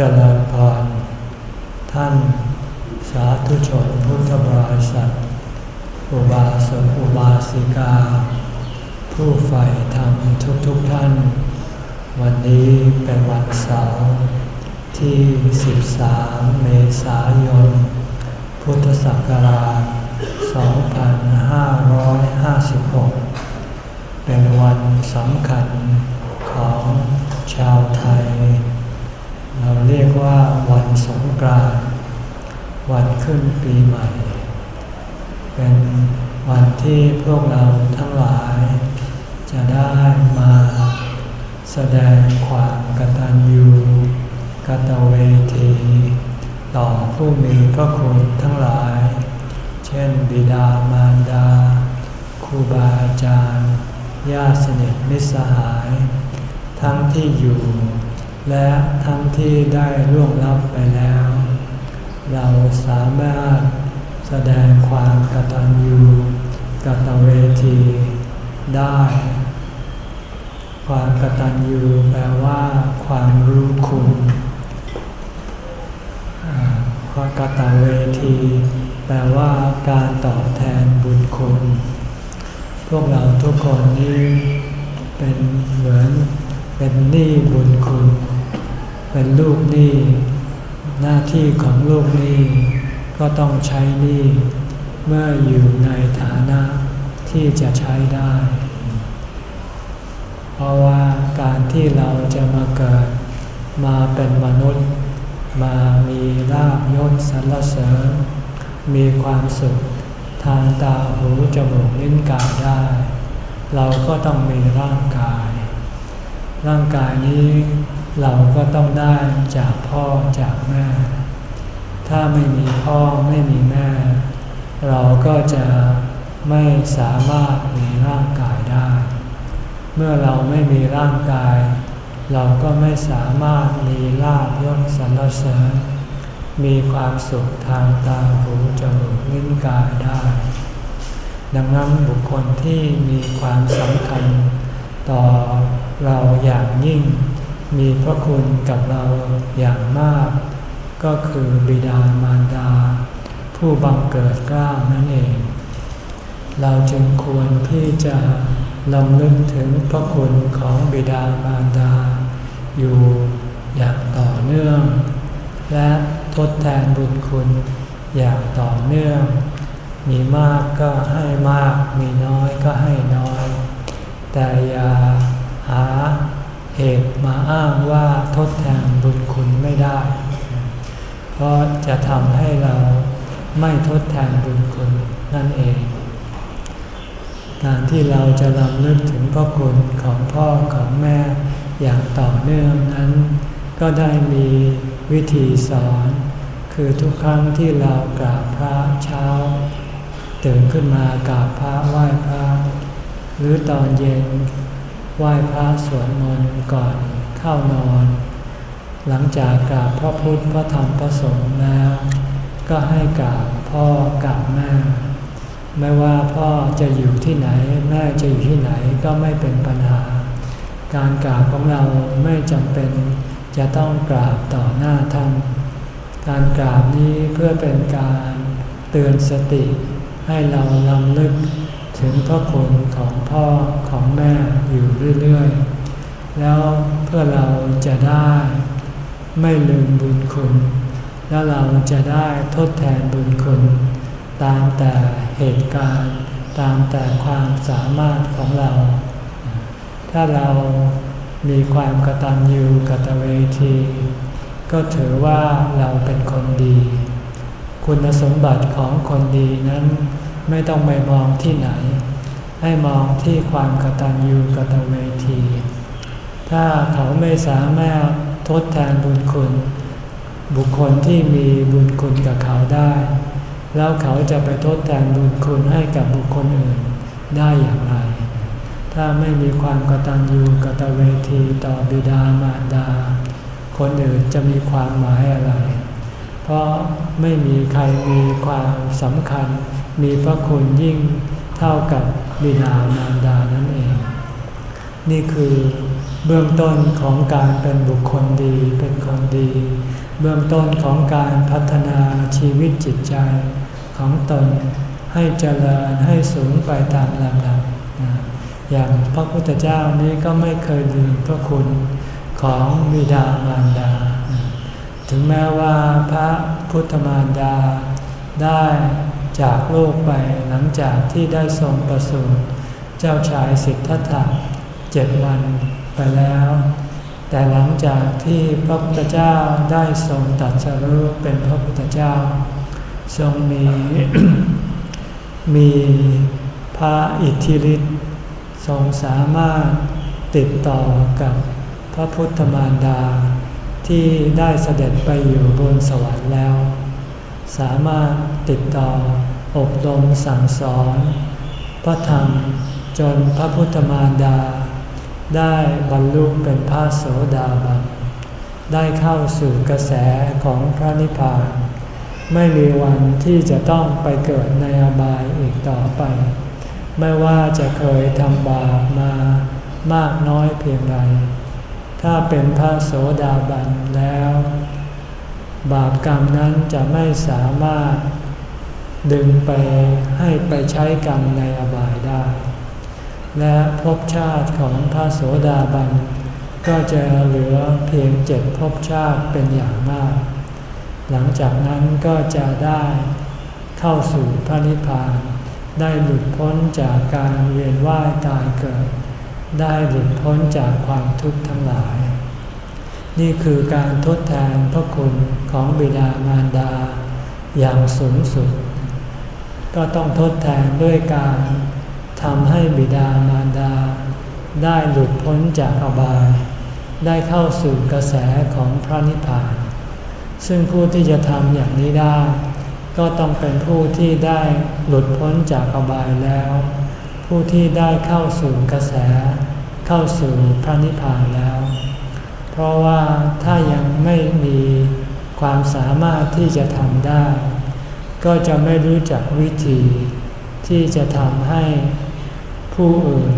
เจริญพรท่านสาธุชนพุทธบริษัท อุบาสกอุบาสิกา ผู้ใฝ่ธรรมทุกๆทท่าน วันนี้เป็นวันเสาร์ที่ 13 เมษายน พุทธศักราช 2556 เป็นวันสำคัญของชาวไทย เราเรียกว่าวันสงกรานต์วันขึ้นปีใหม่ เป็นวันที่พวกเราทั้งหลาย จะได้มาแสดงความกตัญญูกตเวทีต่อผู้มีพระคุณทั้งหลาย เช่นบิดามารดาครูบาอาจารย์ญาติสนิทมิตรสหาย ทั้งที่อยู่ และทั้งที่ได้ล่วงลับไปแล้ว เราสามารถแสดงความกตัญญูกตเวทีได้ ความกตัญญูแปลว่าความรู้คุณความกตเวที แปลว่าการตอบแทนบุญคุณ พวกเราทุกคนนี้เป็นเหมือน เป็นหนี้บุญคุณ เป็นลูกหนี้ หน้าที่ของลูกหนี้ ก็ต้องใช้หนี้ เมื่ออยู่ในฐานะที่จะใช้ได้ เพราะว่าการที่เราจะมาเกิดมาเป็นมนุษย์ มามีลาบยศสรรเสริญ มีความสุขทางตาหูจมูกลิ้นกายได้ เราก็ต้องมีร่างกาย ร่างกายนี้เราก็ต้องได้จากพ่อจากแม่ ถ้าไม่มีพ่อไม่มีแม่ เราก็จะไม่สามารถมีร่างกายได้ เมื่อเราไม่มีร่างกาย เราก็ไม่สามารถมีลาบยศสรรเสริญ มีความสุขทางตาหูจมูกลิ้นกายได้ ดังนั้นบุคคลที่มีความสำคัญต่อ เราอย่างยิ่ง มีพระคุณกับเราอย่างมาก ก็คือบิดามารดา ผู้บังเกิดกล้านั่นเอง เราจึงควรที่จะลำลึกถึงพระคุณของบิดามารดา อยู่อย่างต่อเนื่อง และทดแทนบุญคุณอย่างต่อเนื่อง มีมากก็ให้มาก มีน้อยก็ให้น้อย แต่อย่า หาเหตุมาอ้างว่าทดแทนบุญคุณไม่ได้ เพราะจะทำให้เราไม่ทดแทนบุญคุณนั่นเอง การที่เราจะลำลึกถึงพระคุณของพ่อของแม่อย่างต่อเนื่องนั้น ก็ได้มีวิธีสอน คือทุกครั้งที่เรากราบพระเช้าตื่นขึ้นมากราบพระไหว้พระหรือตอนเย็น ไหว้พระสวดมนต์ก่อนเข้านอน หลังจากกราบพระพุทธพระธรรมพระสงฆ์แล้ว ก็ให้กราบพ่อกราบแม่ ไม่ว่าพ่อจะอยู่ที่ไหนแม่จะอยู่ที่ไหนก็ไม่เป็นปัญหา การกราบของเราไม่จำเป็นจะต้องกราบต่อหน้าท่านการกราบนี้เพื่อเป็นการเตือนสติให้เราลำลึก ถึงพระคุณของพ่อของแม่อยู่เรื่อยๆ แล้วเพื่อเราจะได้ไม่ลืมบุญคุณ แล้วเราจะได้ทดแทนบุญคุณ ตามแต่เหตุการณ์ ตามแต่ความสามารถของเรา ถ้าเรามีความกตัญญูกตเวที ก็ถือว่าเราเป็นคนดี คุณสมบัติของคนดีนั้น ไม่ต้องไปมองที่ไหน ให้มองที่ความกตัญญูกตเวที ถ้าเขาไม่สามารถทดแทนบุญคุณ บุคคลที่มีบุญคุณกับเขาได้ แล้วเขาจะไปทดแทนบุญคุณให้กับบุคคลอื่นได้อย่างไร ถ้าไม่มีความกตัญญูกตเวทีต่อบิดามารดา คนอื่นจะมีความหมายอะไร เพราะไม่มีใครมีความสำคัญ มีพระคุณยิ่งเท่ากับบิดามารดานั่นเอง นี่คือเบื้องต้นของการเป็นบุคคลดีเป็นคนดี เบื้องต้นของการพัฒนาชีวิตจิตใจของตนให้เจริญให้สูงไปตามลำดับอย่างพระพุทธเจ้านี้ก็ไม่เคยลืมพระคุณของบิดามารดา ถึงแม้ว่าพระพุทธมารดาได้ จากโลกไปหลังจากที่ได้ทรงประสูติเจ้าชายสิทธัตถะเจ็ดวันไปแล้ว แต่หลังจากที่พระพุทธเจ้าได้ทรงตัดสรุปเป็นพระพุทธเจ้า ทรงมีมีพระอิทธิฤทธิ์ทรงสามารถติดต่อกับพระพุทธมารดา ที่ได้เสด็จไปอยู่บนสวรรค์แล้ว สามารถติดต่ออบรมสั่งสอน พระธรรมจนพระพุทธมารดา ได้บรรลุเป็นพระโสดาบัน ได้เข้าสู่กระแสของพระนิพพาน ไม่มีวันที่จะต้องไปเกิดในอบายอีกต่อไป ไม่ว่าจะเคยทำบาปมามากน้อยเพียงไร ถ้าเป็นพระโสดาบันแล้ว บาปกรรมนั้นจะไม่สามารถดึงไปให้ไปใช้กรรมในอบายได้ และภพชาติของพระโสดาบัน ก็จะเหลือเพียงเจ็ดภพชาติเป็นอย่างมาก หลังจากนั้นก็จะได้เข้าสู่พระนิพพาน ได้หลุดพ้นจากการเวียนว่ายตายเกิด ได้หลุดพ้นจากความทุกข์ทั้งหลาย นี่คือการทดแทนพระคุณของบิดามารดาอย่างสูงสุด ก็ต้องทดแทนด้วยการทำให้บิดามารดา ได้หลุดพ้นจากอบาย ได้เข้าสู่กระแสของพระนิพพาน ซึ่งผู้ที่จะทำอย่างนี้ได้ ก็ต้องเป็นผู้ที่ได้หลุดพ้นจากอบายแล้ว ผู้ที่ได้เข้าสู่กระแส เข้าสู่พระนิพพานแล้ว เพราะว่าถ้ายังไม่มีความสามารถที่จะทำได้ ก็จะไม่รู้จักวิธี ที่จะทำให้ผู้อื่น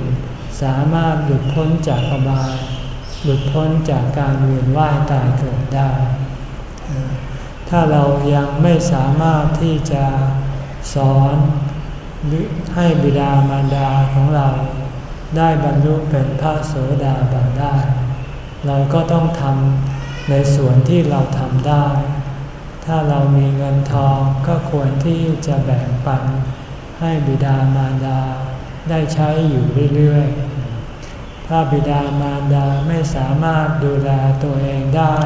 สามารถหลุดพ้นจากอบาย หลุดพ้นจากการเวียนว่ายตายเกิดได้ ถ้าเรายังไม่สามารถที่จะสอนให้บิดามารดาของเราได้บรรลุเป็นพระโสดาบันได้ เราก็ต้องทำในส่วนที่เราทำได้ ถ้าเรามีเงินทองก็ควรที่จะแบ่งปันให้บิดามารดาได้ใช้อยู่เรื่อยๆ ถ้าบิดามารดาไม่สามารถดูแลตัวเองได้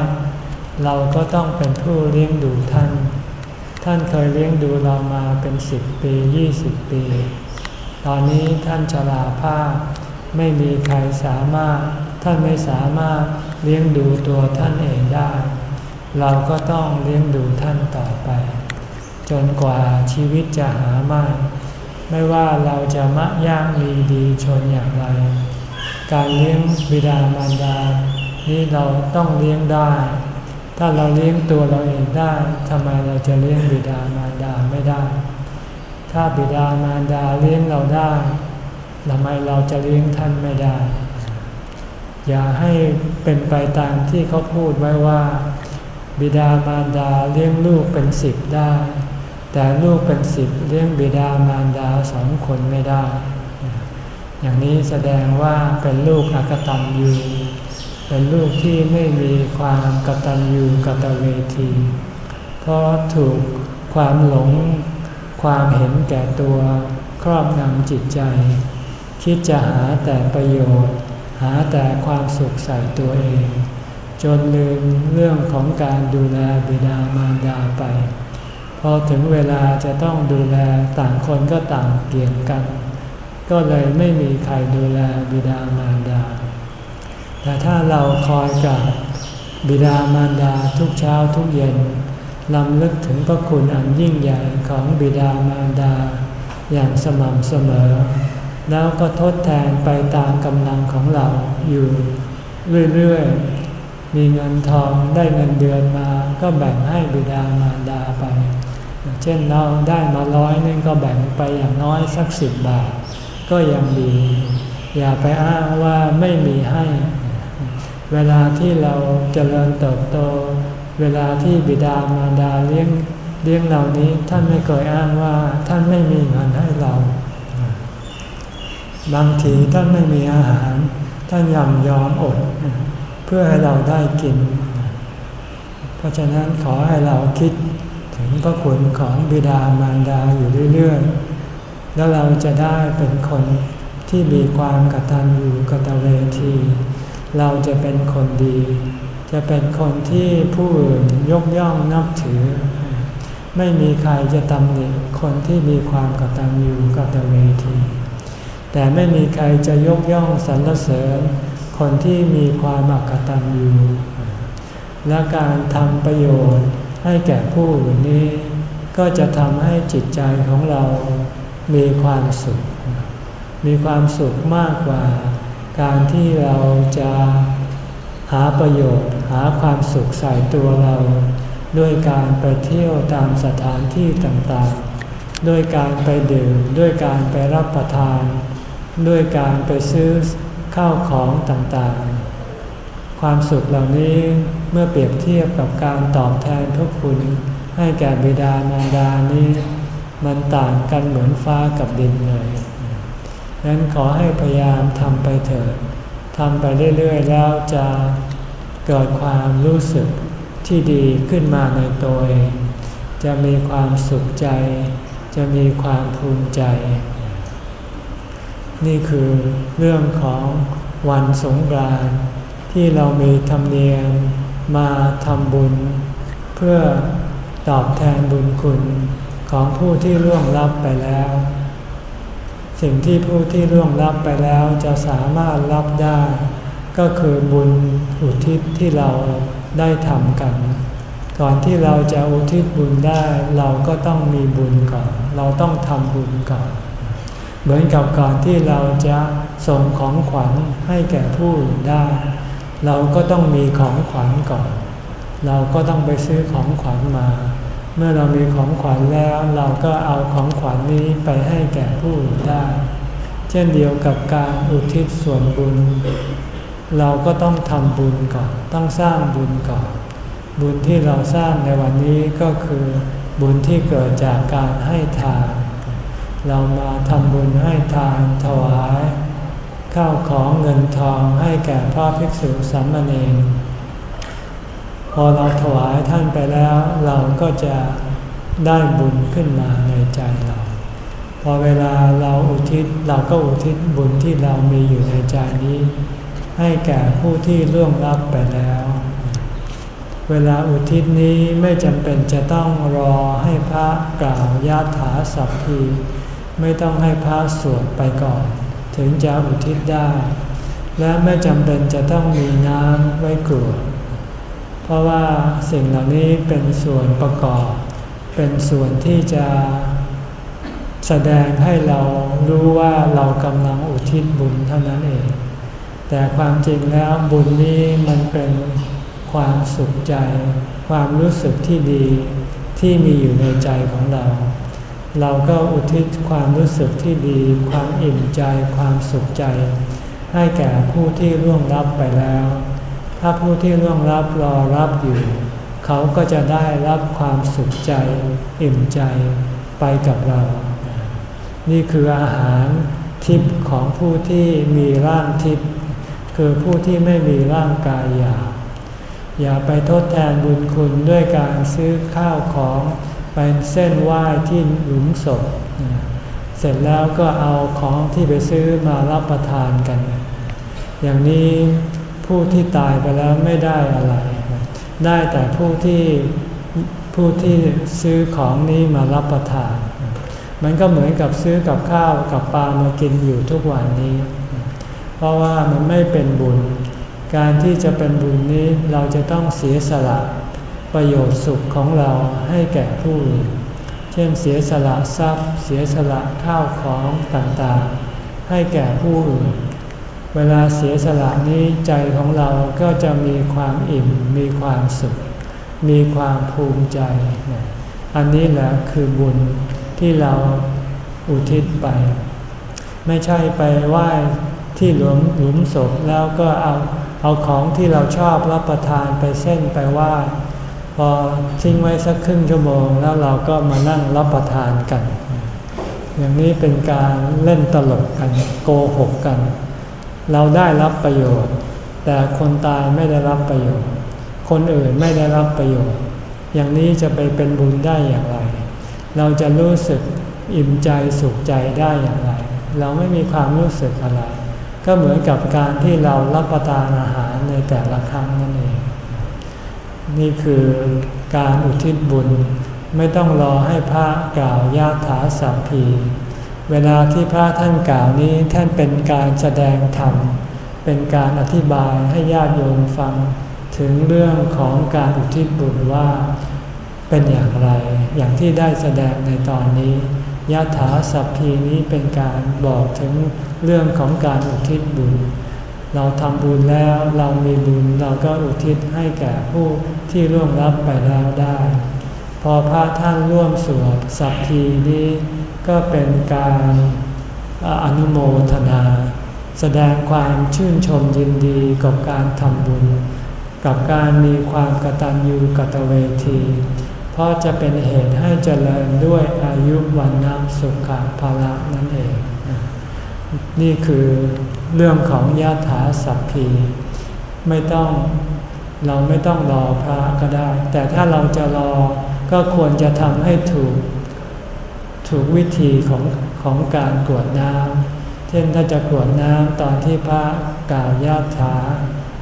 เราก็ต้องเป็นผู้เลี้ยงดูท่าน ท่านเคยเลี้ยงดูเรามาเป็นสิบปียี่สิบปี ตอนนี้ท่านชราภาพไม่มีใครสามารถ ท่านไม่สามารถเลี้ยงดูตัวท่านเองได้ เราก็ต้องเลี้ยงดูท่านต่อไป จนกว่าชีวิตจะหาไม่ไม่ว่าเราจะมะยากมีดีชนอย่างไร การเลี้ยงบิดามารดา นี้เราต้องเลี้ยงได้ ถ้าเราเลี้ยงตัวเราเองได้ทำไมเราจะเลี้ยงบิดามารดาไม่ได้ ถ้าบิดามารดาเลี้ยงเราได้ทำไมเราจะเลี้ยงท่านไม่ได้ อย่าให้เป็นไปตามที่เขาพูดไว้ว่า บิดามารดาเลี้ยงลูกเป็นสิบได้ แต่ลูกเป็นสิบเลี้ยงบิดามารดาสองคนไม่ได้ อย่างนี้แสดงว่าเป็นลูกอกตัญญูเป็นลูกที่ไม่มีความกตัญญูกตเวที เพราะถูกความหลง ความเห็นแก่ตัวครอบงำจิตใจ คิดจะหาแต่ประโยชน์าแต่ความสุขใส่ตัวเอง จนลืมเรื่องของการดูแลบิดามารดาไป พอถึงเวลาจะต้องดูแลต่างคนก็ต่างเกี่ยงกัน ก็เลยไม่มีใครดูแลบิดามารดา แต่ถ้าเราคอยกับบิดามารดาทุกเช้าทุกเย็นลำลึกถึงพระคุณอันยิ่งใหญ่ของบิดามารดา อย่างสม่ำเสมอ แล้วก็ทดแทนไปตามกำลังของเราอยู่เรื่อยๆ มีเงินทองได้เงินเดือนมาก็แบ่งให้บิดามารดาไป เช่นเราได้มาร้อยนึงก็แบ่งไปอย่างน้อยสักสิบบาท ก็ยังดี อย่าไปอ้างว่าไม่มีให้ เวลาที่เราเจริญเติบโต เวลาที่บิดามารดาเลี้ยงเลี้ยงเหล่านี้ท่านไม่เคยอ้างว่าท่านไม่มีเงินให้เรา บางทีท่านไม่มีอาหาร ท่านยอมยอมอด เพื่อให้เราได้กิน เพราะฉะนั้นขอให้เราคิดถึงพระคุณของบิดามารดาอยู่เรื่อยๆ แล้วเราจะได้เป็นคนที่มีความกตัญญูกตเวที เราจะเป็นคนดี จะเป็นคนที่ผู้อื่นยกย่องนับถือ ไม่มีใครจะตำหนิคนที่มีความกตัญญูกตเวที แต่ไม่มีใครจะยกย่องสรรเสริญ คนที่มีความอกตัญญูและการทำประโยชน์ให้แก่ผู้อื่นนี้ ก็จะทำให้จิตใจของเรามีความสุข มีความสุขมากกว่า การที่เราจะหาประโยชน์ หาความสุขใส่ตัวเรา ด้วยการไปเที่ยวตามสถานที่ต่างๆ ด้วยการไปดื่ม ด้วยการไปรับประทาน ด้วยการไปซื้อข้าวของต่างๆ ความสุขเหล่านี้เมื่อเปรียบเทียบกับการตอบแทนพระคุณ ให้แก่บิดามารดานี้ มันต่างกันเหมือนฟ้ากับดินเลยดังนั้นขอให้พยายามทำไปเถิดทำไปเรื่อยๆ แล้วจะเกิดความรู้สึกที่ดีขึ้นมาในตัวเอง จะมีความสุขใจ จะมีความภูมิใจ นี่คือเรื่องของวันสงกรานต์ที่เรามีธรรมเนียมมาทำบุญ เพื่อตอบแทนบุญคุณของผู้ที่ร่วงลับไปแล้ว สิ่งที่ผู้ที่ร่วงลับไปแล้วจะสามารถรับได้ ก็คือบุญอุทิศที่เราได้ทำกัน ก่อนที่เราจะอุทิศบุญได้เราก็ต้องมีบุญก่อน เราต้องทำบุญก่อน เหมือนกับก่อนที่เราจะส่งของขวัญให้แก่ผู้อื่นได้ เราก็ต้องมีของขวัญก่อน เราก็ต้องไปซื้อของขวัญมา เมื่อเรามีของขวัญแล้วเราก็เอาของขวัญนนี้ไปให้แก่ผู้อื่นได้ เช่นเดียวกับการอุทิศส่วนบุญ เราก็ต้องทำบุญก่อน ต้องสร้างบุญก่อน บุญที่เราสร้างในวันนี้ก็คือบุญที่เกิดจากการให้ทาน เรามาทำบุญให้ทานถวาย ข้าวของเงินทองให้แก่พระภิกษุสามเณรพอเราถวายท่านไปแล้วเราก็จะได้บุญขึ้นมาในใจเรา พอเวลาเราอุทิศเราก็อุทิศบุญที่เรามีอยู่ในใจนี้ ให้แก่ผู้ที่ล่วงลับไปแล้ว เวลาอุทิศนี้ไม่จำเป็นจะต้องรอให้พระกล่าวยาถาสัพพี ไม่ต้องให้พระสวดไปก่อน ถึงจะอุทิศได้ และไม่จำเป็นจะต้องมีน้ำไว้กรวดเพราะว่าสิ่งเหล่านี้เป็นส่วนประกอบ เป็นส่วนที่จะแสดงให้เรารู้ว่าเรากำลังอุทิศบุญเท่านั้นเอง แต่ความจริงแล้วบุญนี้มันเป็นความสุขใจ ความรู้สึกที่ดีที่มีอยู่ในใจของเรา เราก็อุทิศความรู้สึกที่ดี ความอิ่มใจ ความสุขใจ ให้แก่ผู้ที่ร่วงรับไปแล้ว ถ้าผู้ที่ร่วงรับรอรับอยู่ เขาก็จะได้รับความสุขใจ อิ่มใจไปกับเรา นี่คืออาหารทิพย์ของผู้ที่มีร่างทิพย์คือผู้ที่ไม่มีร่างกายหยาบอย่าไปทดแทนบุญคุณด้วยการซื้อข้าวของ เป็นเส้นไหว้ที่หลุมศพ เสร็จแล้วก็เอาของที่ไปซื้อมารับประทานกัน อย่างนี้ผู้ที่ตายไปแล้วไม่ได้อะไร ได้แต่ผู้ที่ผู้ที่ซื้อของนี้มารับประทาน มันก็เหมือนกับซื้อกับข้าวกับปลามากินอยู่ทุกวันนี้ เพราะว่ามันไม่เป็นบุญ การที่จะเป็นบุญนี้เราจะต้องเสียสละ ประโยชน์สุขของเราให้แก่ผู้อื่น เช่นเสียสละทรัพย์ เสียสละข้าวของต่างๆ ให้แก่ผู้อื่น เวลาเสียสละนี้ใจของเราก็จะมีความอิ่ม มีความสุข มีความภูมิใจ อันนี้แหละคือบุญที่เราอุทิศไป ไม่ใช่ไปไหว้ที่หลุมหลุมศพแล้วก็เอาเอาของที่เราชอบรับประทานไปเส้นไปไหว้ พอทิ้งไว้สักครึ่งชั่วโมงแล้วเราก็มานั่งรับประทานกัน อย่างนี้เป็นการเล่นตลกกันโกหกกัน เราได้รับประโยชน์ แต่คนตายไม่ได้รับประโยชน์ คนอื่นไม่ได้รับประโยชน์ อย่างนี้จะไปเป็นบุญได้อย่างไร เราจะรู้สึกอิ่มใจสุขใจได้อย่างไร เราไม่มีความรู้สึกอะไร ก็เหมือนกับการที่เรารับประทานอาหารในแต่ละครั้งนั่นเอง นี่คือการอุทิศบุญ ไม่ต้องรอให้พระกล่าวยาถาสัพพี เวลาที่พระท่านกล่าวนี้ท่านเป็นการแสดงธรรม เป็นการอธิบายให้ญาติโยมฟัง ถึงเรื่องของการอุทิศบุญว่าเป็นอย่างไร อย่างที่ได้แสดงในตอนนี้ยะถาสัพพีนี้เป็นการบอกถึงเรื่องของการอุทิศบุญ เราทำบุญแล้วเรามีบุญเราก็อุทิศให้แก่ผู้ที่ร่วงรับไปแล้วได้ พอพระท่านร่วมสวดสัพพีนี้ก็เป็นการอนุโมทนา แสดงความชื่นชมยินดีกับการทำบุญ กับการมีความกตัญญูกตเวที เพราะจะเป็นเหตุให้เจริญด้วยอายุวันน้ำสุขภาละนั่นเอง นี่คือ เรื่องของญาถาสัพพีไม่ต้องเราไม่ต้องรอพระก็ได้ แต่ถ้าเราจะรอก็ควรจะทำให้ถูก ถูกวิธีของของการกวดน้ำเช่นถ้าจะกวดน้ำตอนที่พระกล่าวญาถา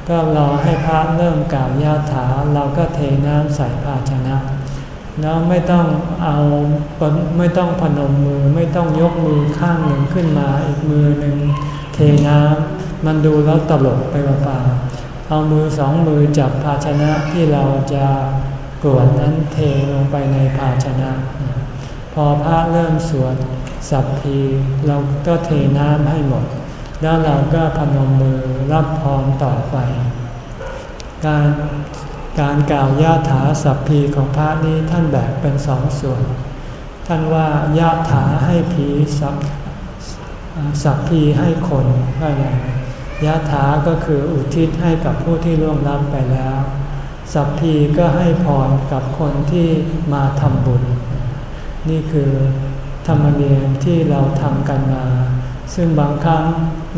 ก็รอให้พระเริ่มกล่าวญาถา เราก็เทน้ำใส่ภาชนะแล้วไม่ต้องเอาไม่ต้องพนมมือไม่ต้องยกมือข้างหนึ่งขึ้นมาอีกมือหนึ่ง เทน้ำมันดูแล้วตลกไปเปล่าเอามือสองมือจับภาชนะที่เราจะกรวดนั้นเทลงไปในภาชนะ พอพระเริ่มสวดสัพพีเราก็เทน้ำให้หมด แล้วเราก็พนมมือรับพรต่อไป การการกล่าวยาถาสัพพีของพระนี้ท่านแบ่งเป็นสองส่วน ท่านว่ายาถาให้ผีสัพ สัพพีให้คนก็อย่างยาถาก็คืออุทิศให้กับผู้ที่ล่วงลับไปแล้ว สัพพีก็ให้พรกับคนที่มาทำบุญ นี่คือธรรมเนียมที่เราทำกันมา ซึ่งบางครั้ง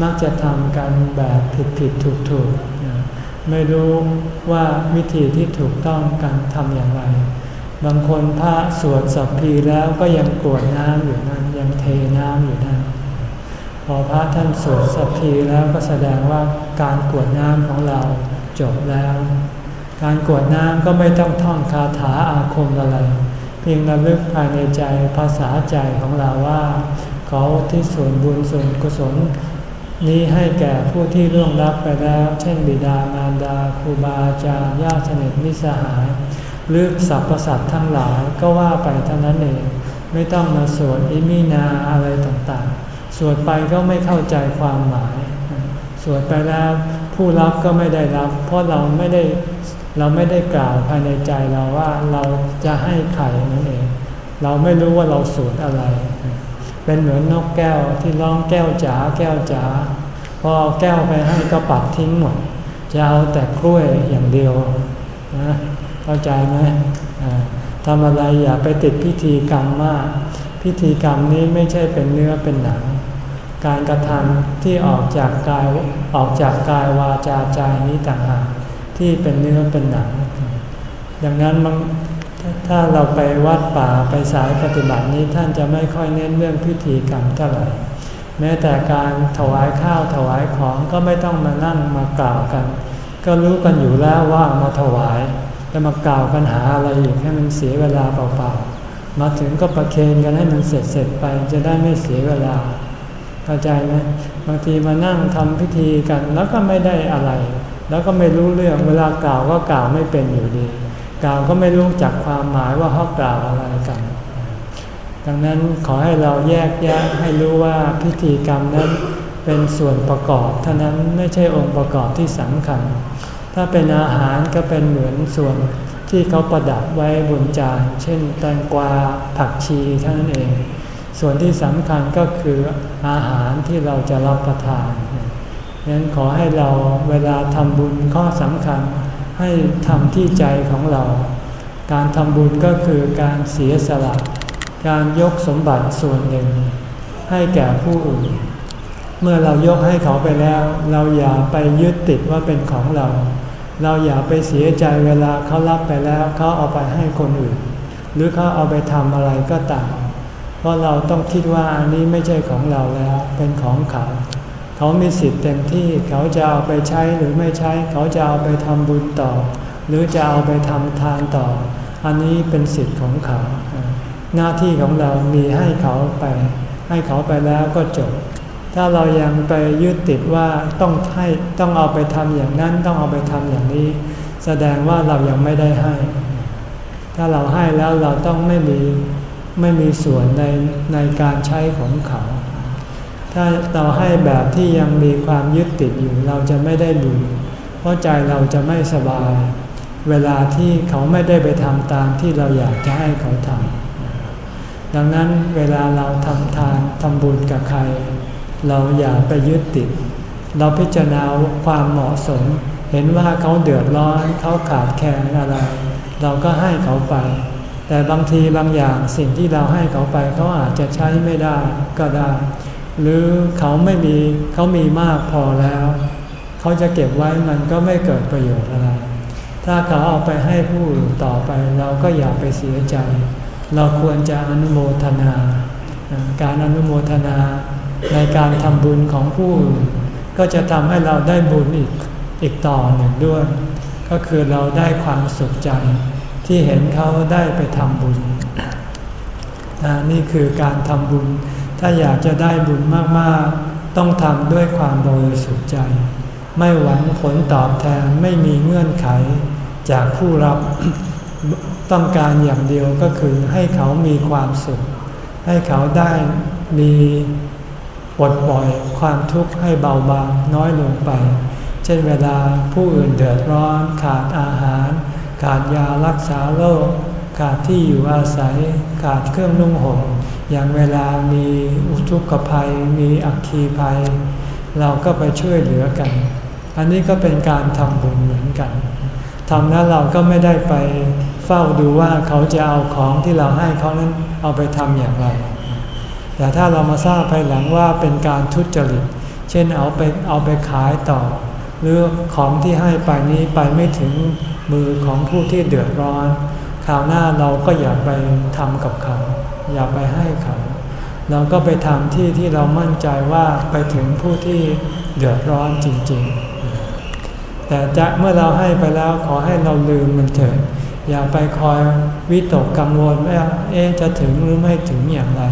มักจะทำกันแบบผิดผิดถูกถูกไม่รู้ว่าวิธีที่ถูกต้องการทำอย่างไร บางคนพระสวดสัพพีแล้วก็ยังกวดน้ำอยู่นั่นยังเทน้ำอยู่นั่น พอพระท่านสวดสัพพีแล้วก็แสดงว่าการกวดน้ำของเราจบแล้ว การกวดน้ำก็ไม่ต้องท่องคาถาอาคมอะไร เพียงระลึกภายในใจภาษาใจของเราว่าเขาที่ส่วนบุญส่วนกุศลนี้ให้แก่ผู้ที่ร่วงรับไปแล้ว เช่นบิดามารดาครูบาอาจารย์ญาติสนิทมิสหายหรือสรรพสัตว์ทั้งหลายก็ว่าไปเท่านั้นเอง ไม่ต้องมาสวดอิมินาอะไรต่างๆ สวดไปก็ไม่เข้าใจความหมาย สวดไปแล้วผู้รับก็ไม่ได้รับ เพราะเราไม่ได้เราไม่ได้กล่าวภายในใจเราว่าเราจะให้ใครนั่นเอง เราไม่รู้ว่าเราสวดอะไร เป็นเหมือนนกแก้วที่ร้องแก้วจ๋าแก้วจ๋าพอแก้วไปให้ก็ปัดทิ้งหมด จะเอาแต่กล้วยอย่างเดียวนะเข้าใจไหมทำอะไรอย่าไปติดพิธีกรรมมาก พิธีกรรมนี้ไม่ใช่เป็นเนื้อเป็นหนัง การกระทำที่ออกจากกายออกจากกายวาจาใจนี้ต่างหากที่เป็นเนื้อเป็นหนัง ดังนั้นถ้าเราไปวัดป่าไปสายปฏิบัตินี้ท่านจะไม่ค่อยเน้นเรื่องพิธีกรรมเท่าไหร่แม้แต่การถวายข้าวถวายของก็ไม่ต้องมานั่งมากล่าวกัน ก็รู้กันอยู่แล้วว่ามาถวายจะมากล่าวกันหาอะไรอีกให้มันเสียเวลาเปล่าๆมาถึงก็ประเคนกันให้มันเสร็จเสร็จไปจะได้ไม่เสียเวลา เข้าใจไหมบางทีมานั่งทำพิธีกัน แล้วก็ไม่ได้อะไร แล้วก็ไม่รู้เรื่องเวลากล่าวก็กล่าวไม่เป็นอยู่ดี กล่าวก็ไม่รู้จักความหมายว่าเขากล่าวอะไรกัน ดังนั้นขอให้เราแยกแยะให้รู้ว่าพิธีกรรมนั้นเป็นส่วนประกอบเท่านั้นไม่ใช่องค์ประกอบที่สำคัญ ถ้าเป็นอาหารก็เป็นเหมือนส่วนที่เขาประดับไว้บนจาน เช่นแตงกวาผักชีเท่านั้นเอง ส่วนที่สำคัญก็คืออาหารที่เราจะรับประทานนั้นขอให้เราเวลาทำบุญข้อสำคัญให้ทำที่ใจของเรา การทำบุญก็คือการเสียสละ การยกสมบัติส่วนหนึ่ง ให้แก่ผู้อื่น เมื่อเรายกให้เขาไปแล้ว เราอย่าไปยึดติดว่าเป็นของเรา เราอย่าไปเสียใจเวลาเขารับไปแล้วเขาเอาไปให้คนอื่น หรือเขาเอาไปทำอะไรก็ตาม เพราะเราต้องคิดว่าอันนี้ไม่ใช่ของเราแล้ว เป็นของเขา เขามีสิทธิ์เต็มที่เขาจะเอาไปใช้หรือไม่ใช้ เขาจะเอาไปทำบุญต่อ หรือจะเอาไปทำทานต่อ อันนี้เป็นสิทธิ์ของเขา หน้าที่ของเรามีให้เขาไป ให้เขาไปแล้วก็จบ ถ้าเรายังไปยึดติดว่าต้องให้ต้องเอาไปทำอย่างนั้นต้องเอาไปทำอย่างนี้ แสดงว่าเรายังไม่ได้ให้ ถ้าเราให้แล้วเราต้องไม่มี ไม่มีส่วนในในการใช้ของเขา ถ้าเราให้แบบที่ยังมีความยึดติดอยู่เราจะไม่ได้บุญ เพราะใจเราจะไม่สบาย เวลาที่เขาไม่ได้ไปทำตามที่เราอยากจะให้เขาทำ ดังนั้นเวลาเราทำทานทำบุญกับใคร เราอย่าไปยึดติด เราพิจารณาความเหมาะสม เห็นว่าเขาเดือดร้อนเขาขาดแคลนอะไร เราก็ให้เขาไป แต่บางทีบางอย่างสิ่งที่เราให้เขาไปเขาอาจจะใช้ไม่ได้ก็ได้ หรือเขาไม่มีเขามีมากพอแล้ว เขาจะเก็บไว้มันก็ไม่เกิดประโยชน์อะไร ถ้าเขาเอาไปให้ผู้อื่นต่อไปเราก็อย่าไปเสียใจ เราควรจะอนุโมทนา การอนุโมทนาในการทำบุญของผู้อื่นก็จะทำให้เราได้บุญอีกอีกต่อหนึ่งด้วย ก็คือเราได้ความสุขใจ ที่เห็นเขาได้ไปทำบุญนี่คือการทำบุญ ถ้าอยากจะได้บุญมากๆ ต้องทำด้วยความบริสุทธิ์ใจ ไม่หวังผลตอบแทนไม่มีเงื่อนไขจากผู้รับต้องการอย่างเดียวก็คือให้เขามีความสุข ให้เขาได้มีปลดปล่อยความทุกข์ให้เบาบางน้อยลงไป เช่นเวลาผู้อื่นเดือดร้อนขาดอาหาร ขาดยารักษาโรคขาดที่อยู่อาศัย ขาดเครื่องนุ่งห่มอย่างเวลามีอุทุกภัย มีอัคคีภัย เราก็ไปช่วยเหลือกัน อันนี้ก็เป็นการทำบุญเหมือนกันทำนั้นเราก็ไม่ได้ไปเฝ้าดูว่าเขาจะเอาของที่เราให้เขานั้นเอาไปทำอย่างไร แต่ถ้าเรามาทราบภายหลังว่าเป็นการทุจริต เช่นเอาไปเอาไปขายต่อ หรือของที่ให้ไปนี้ไปไม่ถึง มือของผู้ที่เดือดร้อนคราวหน้าเราก็อย่าไปทำกับเขา อย่าไปให้เขา เราก็ไปทำที่ที่เรามั่นใจว่าไปถึงผู้ที่เดือดร้อนจริง ๆ แต่จะเมื่อเราให้ไปแล้วขอให้เราลืมมันเถิดอย่าไปคอยวิตกกังวลว่าเอ๊จะถึงหรือไม่ถึงอย่างไร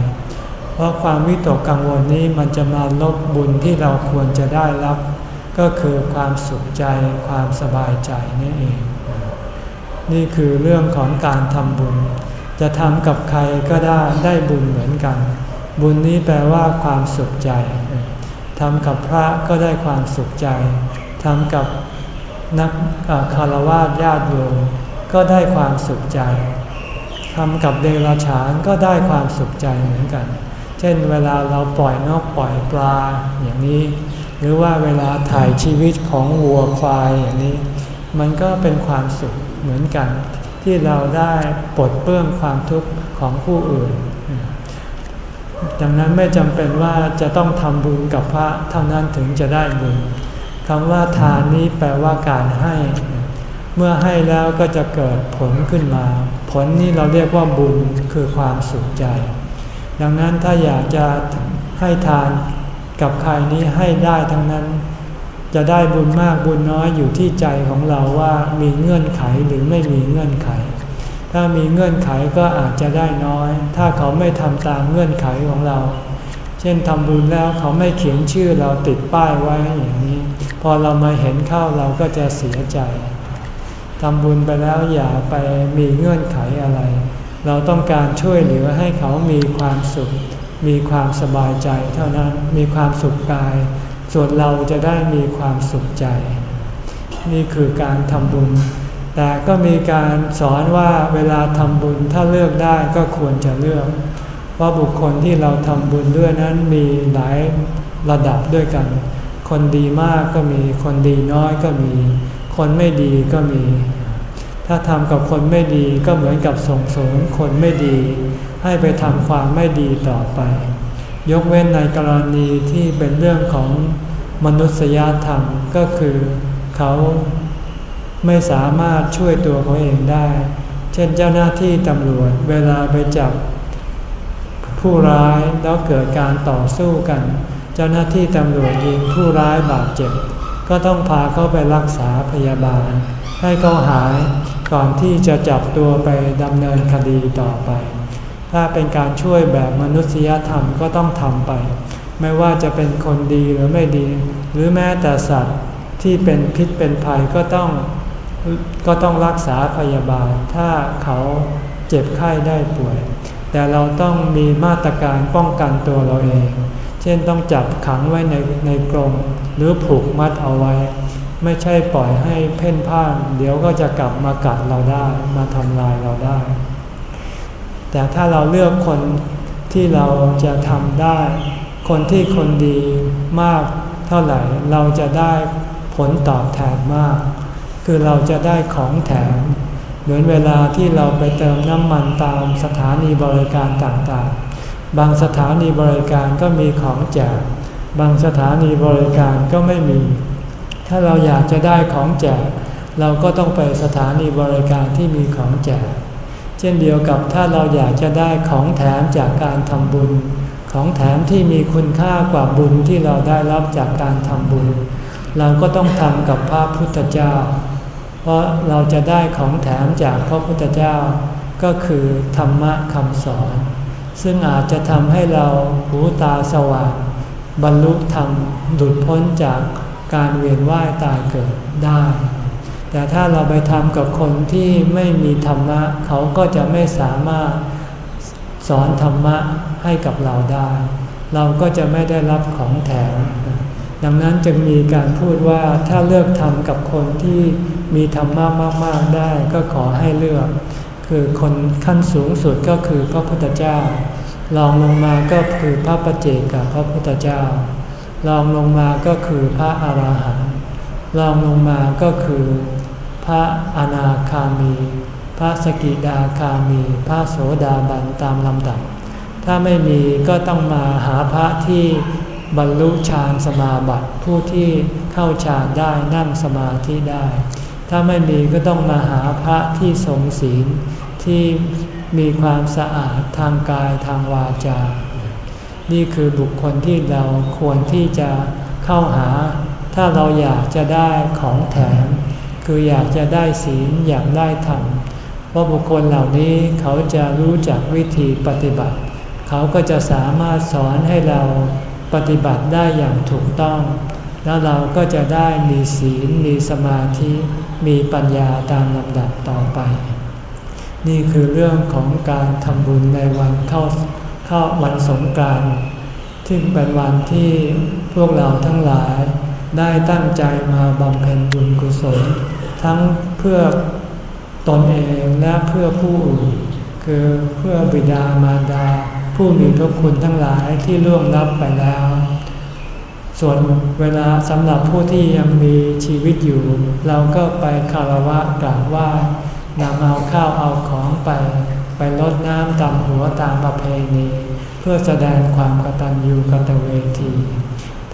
เพราะความวิตกกังวลนี้มันจะมาลบบุญที่เราควรจะได้รับ ก็คือความสุขใจความสบายใจนี่เอง นี่คือเรื่องของการทำบุญ จะทำกับใครก็ได้ได้บุญเหมือนกัน บุญนี้แปลว่าความสุขใจทำกับพระก็ได้ความสุขใจทำกับนักคารวะญาติโยมก็ได้ความสุขใจทำกับเดรัจฉานก็ได้ความสุขใจเหมือนกัน เช่นเวลาเราปล่อยนกปล่อยปลาอย่างนี้ หรือว่าเวลาถ่ายชีวิตของวัวควายอย่างนี้ มันก็เป็นความสุข เหมือนกัน ที่เราได้ปลดเปื้องความทุกข์ของผู้อื่น ดังนั้นไม่จำเป็นว่าจะต้องทำบุญกับพระเท่านั้นถึงจะได้บุญคำว่าทานนี้แปลว่าการให้ เมื่อให้แล้วก็จะเกิดผลขึ้นมา ผลนี้เราเรียกว่าบุญคือความสุขใจ ดังนั้นถ้าอยากจะให้ทานกับใครนี้ให้ได้ทั้งนั้น จะได้บุญมากบุญน้อยอยู่ที่ใจของเราว่ามีเงื่อนไขหรือไม่มีเงื่อนไข ถ้ามีเงื่อนไขก็อาจจะได้น้อย ถ้าเขาไม่ทำตามเงื่อนไขของเรา เช่นทำบุญแล้วเขาไม่เขียนชื่อเราติดป้ายไว้อย่างนี้ พอเรามาเห็นเข้าเราก็จะเสียใจทำบุญไปแล้วอย่าไปมีเงื่อนไขอะไร เราต้องการช่วยเหลือให้เขามีความสุข มีความสบายใจเท่านั้น มีความสุขกาย ส่วนเราจะได้มีความสุขใจ นี่คือการทำบุญ แต่ก็มีการสอนว่าเวลาทำบุญถ้าเลือกได้ก็ควรจะเลือก เพราะบุคคลที่เราทำบุญด้วยนั้นมีหลายระดับด้วยกัน คนดีมากก็มี คนดีน้อยก็มี คนไม่ดีก็มี ถ้าทำกับคนไม่ดีก็เหมือนกับส่งเสริมคนไม่ดี ให้ไปทำความไม่ดีต่อไป ยกเว้นในกรณีที่เป็นเรื่องของมนุษยธรรมก็คือเขาไม่สามารถช่วยตัวเขาเองได้ เช่นเจ้าหน้าที่ตำรวจเวลาไปจับผู้ร้ายแล้วเกิดการต่อสู้กัน เจ้าหน้าที่ตำรวจยิงผู้ร้ายบาดเจ็บ ก็ต้องพาเขาไปรักษาพยาบาล ให้เขาหายก่อนที่จะจับตัวไปดำเนินคดีต่อไป ถ้าเป็นการช่วยแบบมนุษยธรรมก็ต้องทำไป ไม่ว่าจะเป็นคนดีหรือไม่ดี หรือแม้แต่สัตว์ที่เป็นพิษเป็นภัยก็ต้องก็ต้องรักษาพยาบาล ถ้าเขาเจ็บไข้ได้ป่วย แต่เราต้องมีมาตรการป้องกันตัวเราเอง เช่นต้องจับขังไว้ในในกรงหรือผูกมัดเอาไว้ ไม่ใช่ปล่อยให้เพ่นพ่าน เดี๋ยวก็จะกลับมากัดเราได้ มาทำลายเราได้ แต่ถ้าเราเลือกคนที่เราจะทำได้ คนที่คนดีมากเท่าไหร่เราจะได้ผลตอบแทนมาก คือเราจะได้ของแถมเหมือนเวลาที่เราไปเติมน้ำมันตามสถานีบริการต่างๆ บางสถานีบริการก็มีของแจก บางสถานีบริการก็ไม่มี ถ้าเราอยากจะได้ของแจก เราก็ต้องไปสถานีบริการที่มีของแจก ช่นเดียวกับถ้าเราอยากจะได้ของแถมจากการทำบุญ ของแถมที่มีคุณค่ากว่าบุญที่เราได้รับจากการทำบุญ เราก็ต้องทำกับพระพุทธเจ้า เพราะเราจะได้ของแถมจากพระพุทธเจ้า ก็คือธรรมะคำสอน ซึ่งอาจจะทำให้เราหูตาสว่างบรรลุธรรมหลุดพ้นจากการเวียนว่ายตายเกิดได้ แต่ถ้าเราไปทำกับคนที่ไม่มีธรรมะ เขาก็จะไม่สามารถสอนธรรมะให้กับเราได้ เราก็จะไม่ได้รับของแถมดังนั้นจึงมีการพูดว่าถ้าเลือกทำกับคนที่มีธรรมะมาก ๆ ได้ก็ขอให้เลือก คือคนขั้นสูงสุดก็คือพระพุทธเจ้าลองลงมาก็คือพระปเจกับพระพุทธเจ้าลองลงมาก็คือพระอาหารหันต์ลองลงมาก็คือ พระอนาคามี พระสกิดาคามี พระโสดาบันตามลำดับ ถ้าไม่มีก็ต้องมาหาพระที่บรรลุฌานสมาบัติผู้ที่เข้าฌานได้นั่งสมาธิได้ ถ้าไม่มีก็ต้องมาหาพระที่ทรงศีลที่มีความสะอาดทางกายทางวาจา นี่คือบุคคลที่เราควรที่จะเข้าหา ถ้าเราอยากจะได้ของแถม คืออยากจะได้ศีลอยากได้ธรรมเพราะบุคคลเหล่านี้เขาจะรู้จักวิธีปฏิบัติ เขาก็จะสามารถสอนให้เราปฏิบัติได้อย่างถูกต้อง แล้วเราก็จะได้มีศีลมีสมาธิมีปัญญาตามลำดับต่อไป นี่คือเรื่องของการทำบุญในวันเข้าเข้าวันสงกรานต์ที่เป็นวันที่พวกเราทั้งหลาย ได้ตั้งใจมาบำเพ็ญบุญกุศล ทั้งเพื่อตนเองและเพื่อผู้อื่นคือเพื่อบิดามารดา ผู้มีพระคุณทั้งหลายที่ล่วงลับไปแล้ว ส่วนเวลาสำหรับผู้ที่ยังมีชีวิตอยู่ เราก็ไปคารวะกราบไหว้นำเอาข้าวเอาของไป ไปลดน้ำตามหัวตามประเพณี เพื่อแสดงความกตัญญูกตเวที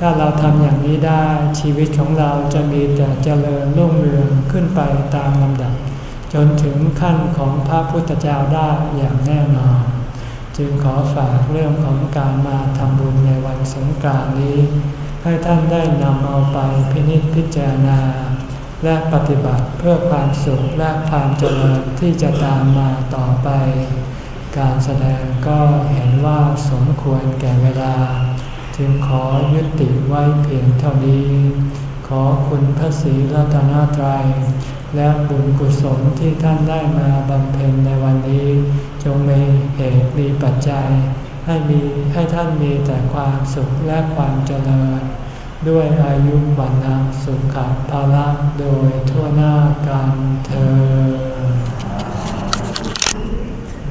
ถ้าเราทำอย่างนี้ได้ชีวิตของเราจะมีแต่เจริญรุ่งเรืองขึ้นไปตามลำดับ จนถึงขั้นของพระพุทธเจ้าได้อย่างแน่นอน จึงขอฝากเรื่องของการมาทำบุญในวันสงกรานต์นี้ ให้ท่านได้นำเอาไปพินิจพิจารณา และปฏิบัติเพื่อความสุขและความเจริญที่จะตามมาต่อไป การแสดงก็เห็นว่าสมควรแก่เวลา จึงขอยุติไว้เพียงเท่านี้ ขอคุณพระศรีรัตนตรัย และบุญกุศลที่ท่านได้มาบำเพ็ญในวันนี้ จงมีเหตุมีปัจจัย ให้มีให้ท่านมีแต่ความสุขและความเจริญ ด้วยอายุวันนะสุขภาละโดยทั่วหน้ากันเธอ